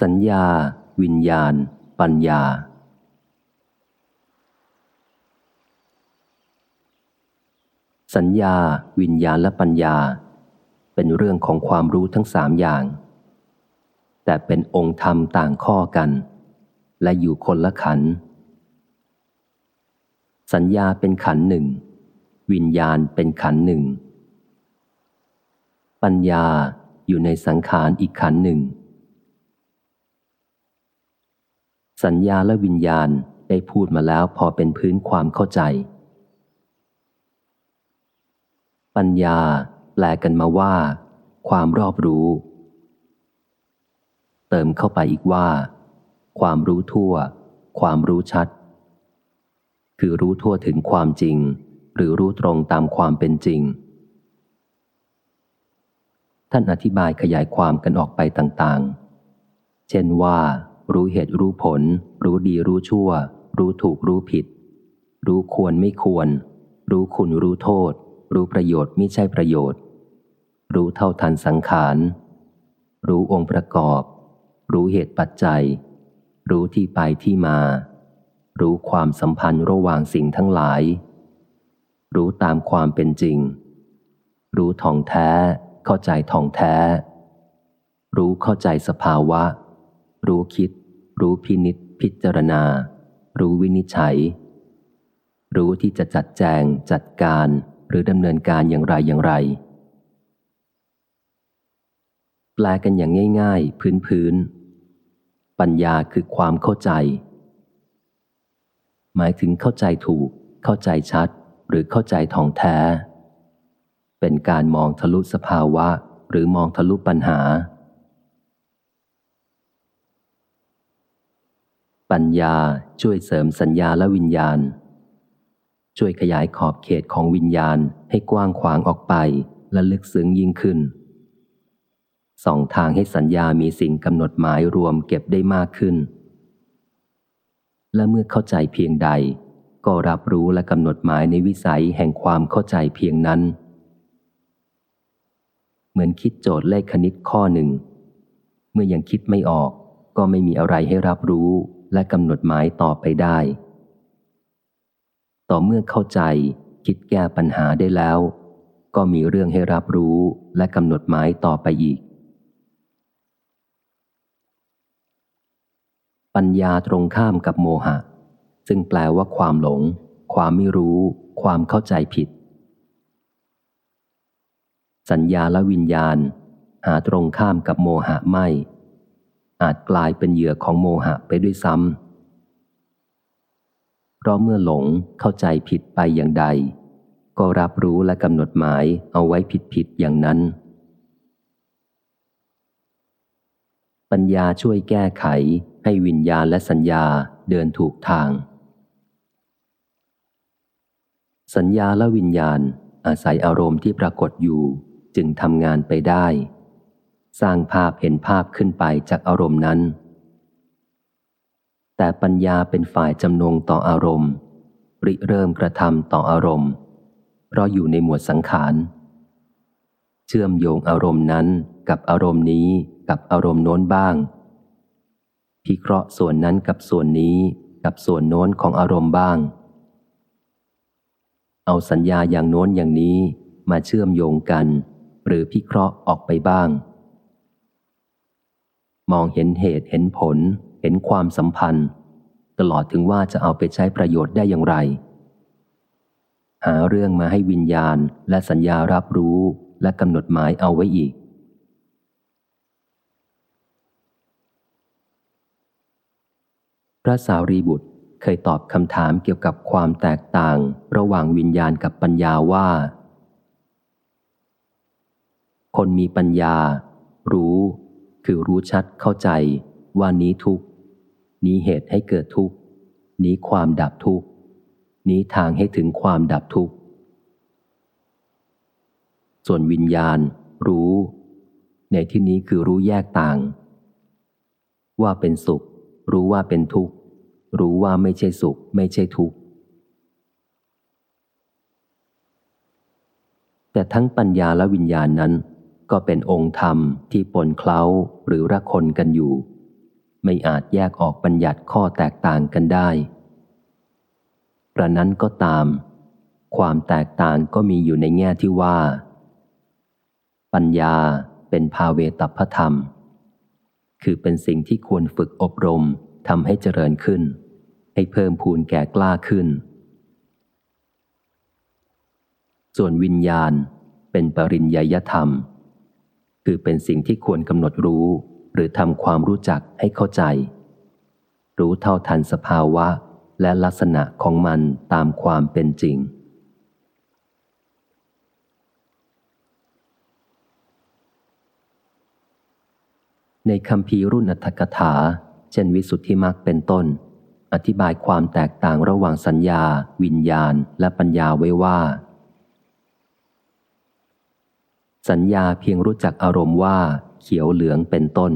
สัญญา วิญญาณ ปัญญา สัญญา วิญญาณและปัญญา เป็นเรื่องของความรู้ทั้งสามอย่าง แต่เป็นองค์ธรรมต่างข้อกัน และอยู่คนละขัน สัญญาเป็นขันหนึ่ง วิญญาณเป็นขันหนึ่ง ปัญญาอยู่ในสังขารอีกขันหนึ่ง สัญญาและวิญญาณได้พูดมาแล้วพอเป็นพื้นความเข้าใจ ปัญญาแปลกันมาว่า ความรอบรู้ เติมเข้าไปอีกว่า ความรู้ทั่ว ความรู้ชัด คือรู้ทั่วถึงความจริง หรือรู้ตรงตามความเป็นจริง ท่านอธิบายขยายความกันออกไปต่างๆ เช่นว่า รู้เหตุรู้ผล รู้ดีรู้ชั่ว รู้ถูกรู้ผิด รู้ควรไม่ควร รู้คุณรู้โทษ รู้ประโยชน์ไม่ใช่ประโยชน์ รู้เท่าทันสังขาร รู้องค์ประกอบ รู้เหตุปัจจัย รู้ที่ไปที่มา รู้ความสัมพันธ์ระหว่างสิ่งทั้งหลาย รู้ตามความเป็นจริง รู้ท่องแท้ เข้าใจท่องแท้ รู้เข้าใจสภาวะ รู้คิด รู้พินิษพิจารณา รู้วินิจฉัย รู้ที่จะจัดแจงจัดการหรือดำเนินการอย่างไรอย่างไร แปลกันอย่างง่าย ๆ พื้นพื้น ปัญญาคือความเข้าใจ หมายถึงเข้าใจถูก เข้าใจชัด หรือเข้าใจท่องแท้ เป็นการมองทะลุสภาวะ หรือมองทะลุปัญหา ปัญญาช่วยเสริมสัญญาและวิญญาณ ช่วยขยายขอบเขตของวิญญาณให้กว้างขวางออกไปและลึกซึ้งยิ่งขึ้นสองทางให้สัญญามีสิ่งกำหนดหมายรวมเก็บได้มากขึ้น และเมื่อเข้าใจเพียงใด ก็รับรู้และกำหนดหมายในวิสัยแห่งความเข้าใจเพียงนั้น เหมือนคิดโจทย์เลขคณิตข้อหนึ่ง เมื่อยังคิดไม่ออกก็ไม่มีอะไรให้รับรู้ และกำหนดหมายต่อไปได้ ต่อเมื่อเข้าใจคิดแก้ปัญหาได้แล้ว ก็มีเรื่องให้รับรู้และกำหนดหมายต่อไปอีก ปัญญาตรงข้ามกับโมหะ ซึ่งแปลว่าความหลง ความไม่รู้ ความเข้าใจผิด สัญญาและวิญญาณ หาตรงข้ามกับโมหะไม่ อาจกลายเป็นเหยื่อของโมหะไปด้วยซ้ำ เพราะเมื่อหลงเข้าใจผิดไปอย่างใด ก็รับรู้และกำหนดหมายเอาไว้ผิดผิดอย่างนั้น ปัญญาช่วยแก้ไขให้วิญญาณและสัญญาเดินถูกทาง สัญญาและวิญญาณอาศัยอารมณ์ที่ปรากฏอยู่จึงทำงานไปได้ สร้างภาพเห็นภาพขึ้นไปจากอารมณ์นั้น แต่ปัญญาเป็นฝ่ายจำนงต่ออารมณ์ ริเริ่มกระทำต่ออารมณ์ เพราะอยู่ในหมวดสังขาร เชื่อมโยงอารมณ์นั้นกับอารมณ์นี้กับอารมณ์โน้นบ้าง พิเคราะห์ส่วนนั้นกับส่วนนี้กับส่วนโน้นของอารมณ์บ้าง เอาสัญญาอย่างโน้นอย่างนี้มาเชื่อมโยงกัน หรือพิเคราะห์ออกไปบ้าง มองเห็นเหตุเห็นผล เห็นความสัมพันธ์ ตลอดถึงว่าจะเอาไปใช้ประโยชน์ได้อย่างไร หาเรื่องมาให้วิญญาณและสัญญารับรู้และกำหนดหมายเอาไว้อีก พระสารีบุตรเคยตอบคำถามเกี่ยวกับความแตกต่างระหว่างวิญญาณกับปัญญาว่า คนมีปัญญา รู้ คือรู้ชัดเข้าใจว่านี้ทุกนี้เหตุให้เกิดทุกนี้ความดับทุกนี้ทางให้ถึงความดับทุกส่วนวิญญาณ รู้ ในที่นี้คือรู้แยกต่าง ว่าเป็นสุข รู้ว่าเป็นทุกข์ รู้ว่าไม่ใช่สุข ไม่ใช่ทุกข์แต่ทั้งปัญญาและวิญญาณนั้น ก็เป็นองค์ธรรมที่ปนเคล้าหรือระคนกันอยู่ ไม่อาจแยกออกบัญญัติข้อแตกต่างกันได้ประนั้นก็ตาม ความแตกต่างก็มีอยู่ในแง่ที่ว่า ปัญญาเป็นภาเวตพธรรม คือเป็นสิ่งที่ควรฝึกอบรมทำให้เจริญขึ้น ให้เพิ่มพูนแก่กล้าขึ้น ส่วนวิญญาณเป็นปริญญยธรรม คือเป็นสิ่งที่ควรกำหนดรู้ หรือทำความรู้จักให้เข้าใจ รู้เท่าทันสภาวะและลักษณะของมันตามความเป็นจริง ในคำพีรุ่นอัตถกถา เช่นวิสุทธิมักเป็นต้น อธิบายความแตกต่างระหว่างสัญญา วิญญาณ และปัญญาไว้ว่า สัญญาเพียงรู้จักอารมณ์ว่าเขียวเหลืองเป็นต้น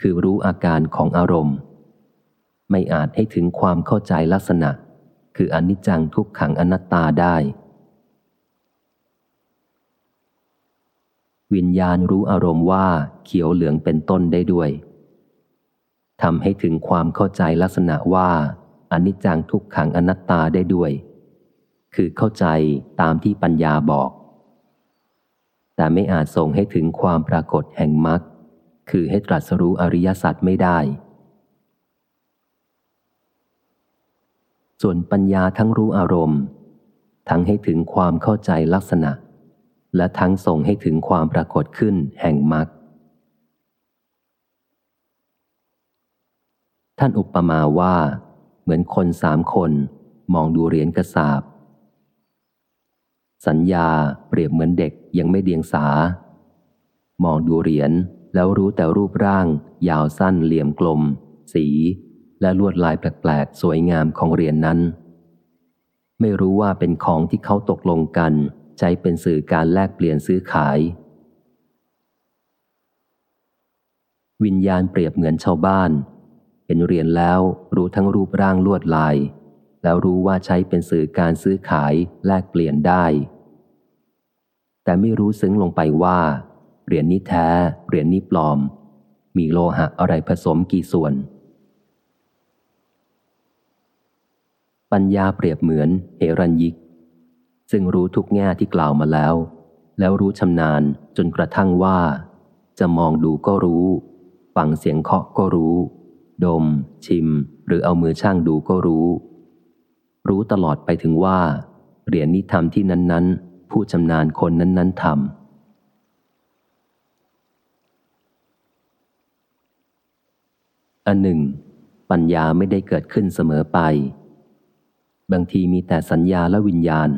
คือรู้อาการของอารมณ์ ไม่อาจให้ถึงความเข้าใจลักษณะ คืออนิจจังทุกขังอนัตตาได้ วิญญาณรู้อารมณ์ว่าเขียวเหลืองเป็นต้นได้ด้วยทำให้ถึงความเข้าใจลักษณะว่าอนิจจังทุกขังอนัตตาได้ด้วย คือเข้าใจตามที่ปัญญาบอก แต่ไม่อาจส่งให้ถึงความปรากฏแห่งมรรคคือให้ตรัสรู้อริยสัจไม่ได้ ส่วนปัญญาทั้งรู้อารมณ์ ทั้งให้ถึงความเข้าใจลักษณะ และทั้งส่งให้ถึงความปรากฏขึ้นแห่งมรรคท่านอุปมาว่า เหมือนคนสามคนมองดูเหรียญกระสาบ สัญญาเปรียบเหมือนเด็กยังไม่เดียงสา มองดูเหรียญแล้วรู้แต่รูปร่าง ยาวสั้นเหลี่ยมกลม สี และลวดลายแปลกๆ สวยงามของเหรียญนนั้น ไม่รู้ว่าเป็นของที่เขาตกลงกัน ใช้เป็นสื่อการแลกเปลี่ยนซื้อขาย วิญญาณเปรียบเหมือนชาวบ้านเห็นเหรียญแล้วรู้ทั้งรูปร่างลวดลาย แล้วรู้ว่าใช้เป็นสื่อการซื้อขายแลกเปลี่ยนได้ แต่ไม่รู้ซึ้งลงไปว่าเหรียญนี้แท้เหรียญนี้ปลอม มีโลหะอะไรผสมกี่ส่วน ปัญญาเปรียบเหมือนเฮรัญยิก ซึ่งรู้ทุกแง่ที่กล่าวมาแล้ว แล้วรู้ชำนาญจนกระทั่งว่า จะมองดูก็รู้ ฟังเสียงเคาะก็รู้ ดม ชิม หรือเอามือช่างดูก็รู้ รู้ตลอดไปถึงว่าเหรียญนิธรรมที่นั้น ๆ ผู้ชำนาญคนนั้น ๆทำอันหนึ่ง ปัญญาไม่ได้เกิดขึ้นเสมอไป บางทีมีแต่สัญญาและวิญญาณ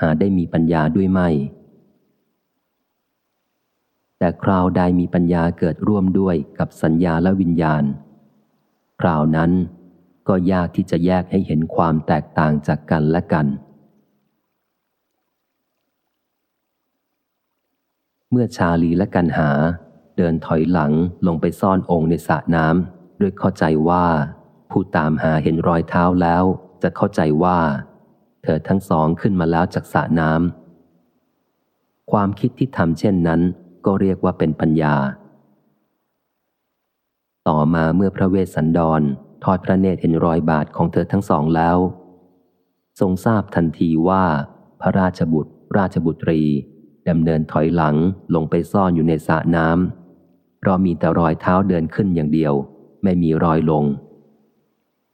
หาได้มีปัญญาด้วยไม่ แต่คราวใดมีปัญญาเกิดร่วมด้วยกับสัญญาและวิญญาณ คราวนั้น ก็ยากที่จะแยกให้เห็นความแตกต่างจากกันและกัน เมื่อชาลีและกันหา เดินถอยหลังลงไปซ่อนองค์ในสระน้ำด้วยเข้าใจว่า ผู้ตามหาเห็นรอยเท้าแล้ว จะเข้าใจว่า เธอทั้งสองขึ้นมาแล้วจากสระน้ำความคิดที่ทำเช่นนั้น ก็เรียกว่าเป็นปัญญา ต่อมาเมื่อพระเวสสันดร ทอดพระเนตรเห็นรอยบาทของเธอทั้งสองแล้ว ทรงทราบทันทีว่า พระราชบุตร ราชบุตรีดำเนินถอยหลังลงไปซ่อนอยู่ในสระน้ำเพราะมีแต่รอยเท้าเดินขึ้นอย่างเดียว ไม่มีรอยลง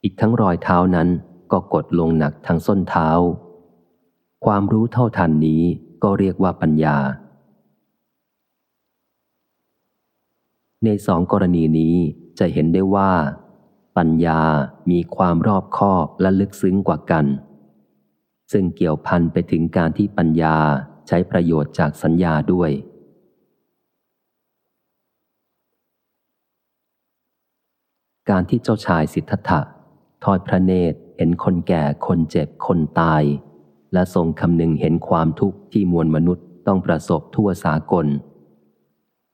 อีกทั้งรอยเท้านั้นก็กดลงหนักทางส้นเท้า ความรู้เท่าทันนี้ก็เรียกว่าปัญญา ในสองกรณีนี้จะเห็นได้ว่า ปัญญามีความรอบคอบและลึกซึ้งกว่ากัน ซึ่งเกี่ยวพันไปถึงการที่ปัญญาใช้ประโยชน์จากสัญญาด้วย การที่เจ้าชายสิทธัตถะทอดพระเนตรเห็นคนแก่คนเจ็บคนตาย และทรงคำนึงเห็นความทุกข์ที่มวลมนุษย์ต้องประสบทั่วสากล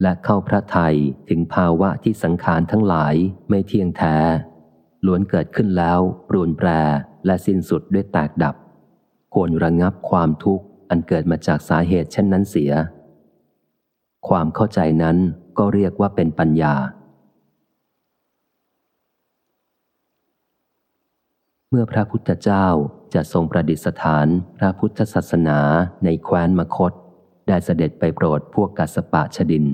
และเข้าพระทัยถึงภาวะที่สังขารทั้งหลายไม่เที่ยงแท้ ล้วนเกิดขึ้นแล้วปรูนแปรและสิ้นสุดด้วยแตกดับ ควรระงงับความทุกข์อันเกิดมาจากสาเหตุเช่นนั้นเสีย ความเข้าใจนั้นก็เรียกว่าเป็นปัญญา เมื่อพระพุทธเจ้าจะทรงประดิษฐานพระพุทธศาสนาในแคว้นมคต ได้เสด็จไปโปรดพวกกัสปะชดิน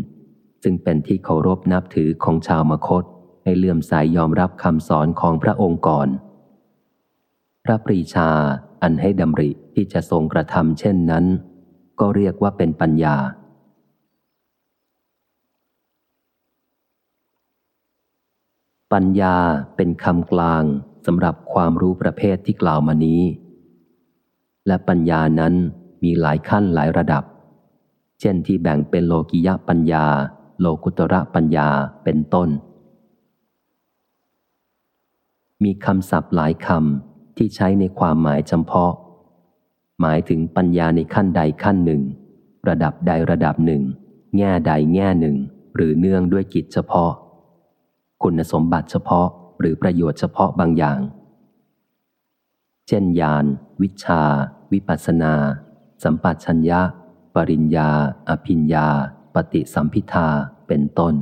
ซึ่งเป็นที่เคารพนับถือของชาวมคต ให้เลื่อมสายยอมรับคำสอนของพระองค์ก่อน พระปรีชาอันให้ดำริที่จะทรงกระทำเช่นนั้น ก็เรียกว่าเป็นปัญญา ปัญญาเป็นคำกลางสำหรับความรู้ประเภทที่กล่าวมานี้ และปัญญานั้นมีหลายขั้นหลายระดับ เช่นที่แบ่งเป็นโลกิยะปัญญา โลกุตระปัญญาเป็นต้น มีคำศัพท์หลายคำที่ใช้ในความหมายจำเพาะ หมายถึงปัญญาในขั้นใดขั้นหนึ่ง ระดับใดระดับหนึ่ง แง่ใดแง่หนึ่ง หรือเนื่องด้วยกิจเฉพาะ คุณสมบัติเฉพาะหรือประโยชน์เฉพาะบางอย่าง เช่นญาณวิชา วิปัสนา สัมปัชัญญะ ปริญญา อภิญญา ปฏิสัมพิทาเป็นต้น